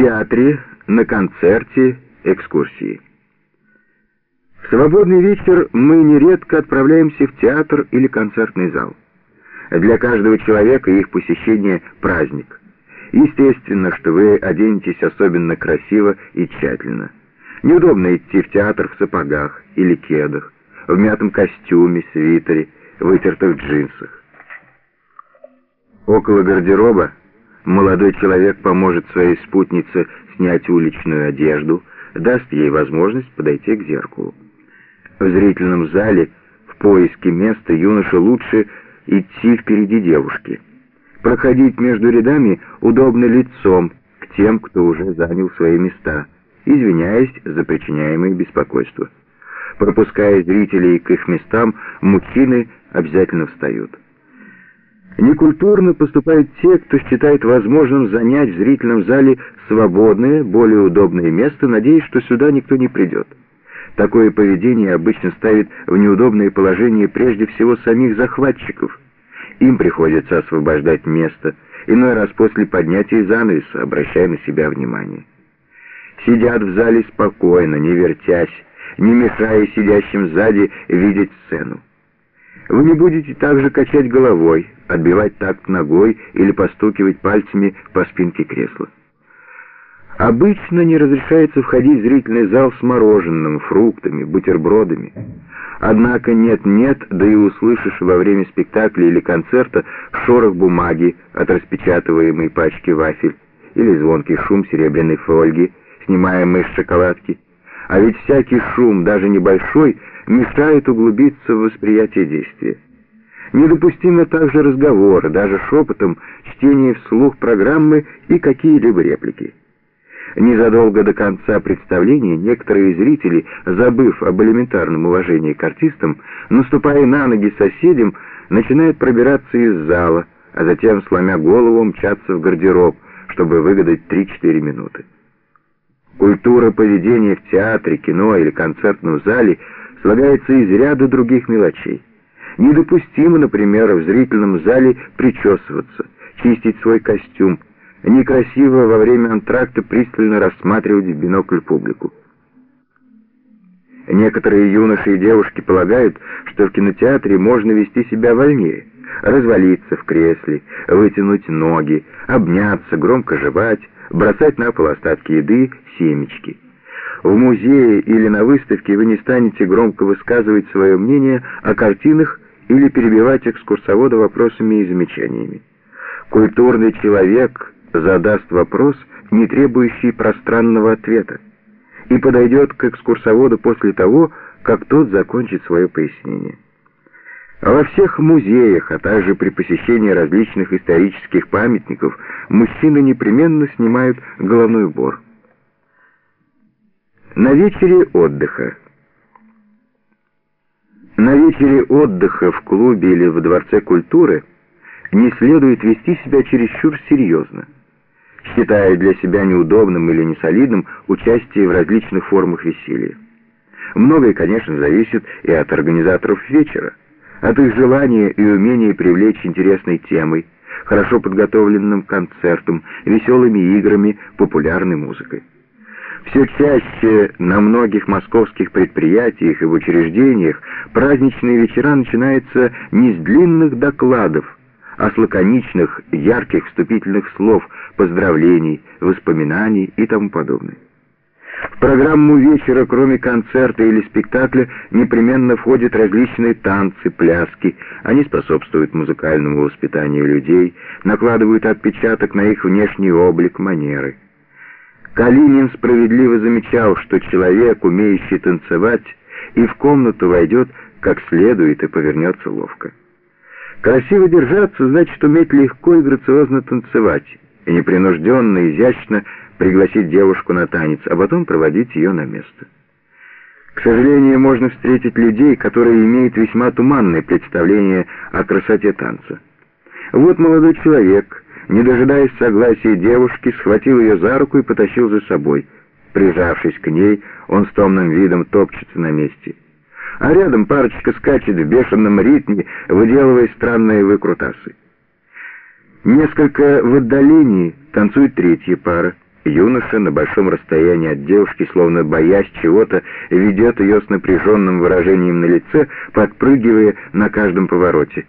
театре, на концерте, экскурсии. В свободный вечер мы нередко отправляемся в театр или концертный зал. Для каждого человека их посещение – праздник. Естественно, что вы оденетесь особенно красиво и тщательно. Неудобно идти в театр в сапогах или кедах, в мятом костюме, свитере, вытертых джинсах. Около гардероба молодой человек поможет своей спутнице снять уличную одежду, даст ей возможность подойти к зеркалу. В зрительном зале в поиске места юноше лучше идти впереди девушки. Проходить между рядами удобно лицом к тем, кто уже занял свои места, извиняясь за причиняемые беспокойства. Пропуская зрителей к их местам, мужчины обязательно встают. Некультурно поступают те, кто считает возможным занять в зрительном зале свободное, более удобное место, надеясь, что сюда никто не придет. Такое поведение обычно ставит в неудобное положение прежде всего самих захватчиков. Им приходится освобождать место, иной раз после поднятия занавеса, обращая на себя внимание. Сидят в зале спокойно, не вертясь, не мешая сидящим сзади видеть сцену. Вы не будете также качать головой, отбивать такт ногой или постукивать пальцами по спинке кресла. Обычно не разрешается входить в зрительный зал с мороженым, фруктами, бутербродами. Однако нет-нет, да и услышишь во время спектакля или концерта шорох бумаги от распечатываемой пачки вафель или звонкий шум серебряной фольги, снимаемой с шоколадки. А ведь всякий шум, даже небольшой, мешает углубиться в восприятие действия. Недопустимо также разговоры, даже шепотом, чтение вслух программы и какие-либо реплики. Незадолго до конца представления некоторые зрители, забыв об элементарном уважении к артистам, наступая на ноги соседям, начинают пробираться из зала, а затем, сломя голову, мчаться в гардероб, чтобы выгадать 3-4 минуты. Культура поведения в театре, кино или концертном зале слагается из ряда других мелочей. Недопустимо, например, в зрительном зале причесываться, чистить свой костюм, некрасиво во время антракта пристально рассматривать в бинокль публику. Некоторые юноши и девушки полагают, что в кинотеатре можно вести себя вольнее, развалиться в кресле, вытянуть ноги, обняться, громко жевать, бросать на пол остатки еды, семечки. В музее или на выставке вы не станете громко высказывать свое мнение о картинах или перебивать экскурсовода вопросами и замечаниями. Культурный человек задаст вопрос, не требующий пространного ответа, и подойдет к экскурсоводу после того, как тот закончит свое пояснение. Во всех музеях, а также при посещении различных исторических памятников, мужчины непременно снимают головной убор. На вечере отдыха. На вечере отдыха в клубе или в Дворце культуры не следует вести себя чересчур серьезно считая для себя неудобным или несолидным участие в различных формах веселья. Многое, конечно, зависит и от организаторов вечера, от их желания и умения привлечь интересной темой, хорошо подготовленным концертом, веселыми играми, популярной музыкой. Все чаще на многих московских предприятиях и в учреждениях праздничные вечера начинаются не с длинных докладов, а с лаконичных, ярких вступительных слов, поздравлений, воспоминаний и тому подобное. В программу вечера, кроме концерта или спектакля, непременно входят различные танцы, пляски. Они способствуют музыкальному воспитанию людей, накладывают отпечаток на их внешний облик, манеры. Калинин справедливо замечал, что человек, умеющий танцевать, и в комнату войдет как следует и повернется ловко. Красиво держаться значит уметь легко и грациозно танцевать, и непринужденно, изящно пригласить девушку на танец, а потом проводить ее на место. К сожалению, можно встретить людей, которые имеют весьма туманное представление о красоте танца. Вот молодой человек, не дожидаясь согласия девушки, схватил ее за руку и потащил за собой. Прижавшись к ней, он с томным видом топчется на месте а рядом парочка скачет в бешеном ритме, выделывая странные выкрутасы. Несколько в отдалении танцует третья пара, Юноша на большом расстоянии от девушки, словно боясь чего-то, ведет ее с напряженным выражением на лице, подпрыгивая на каждом повороте.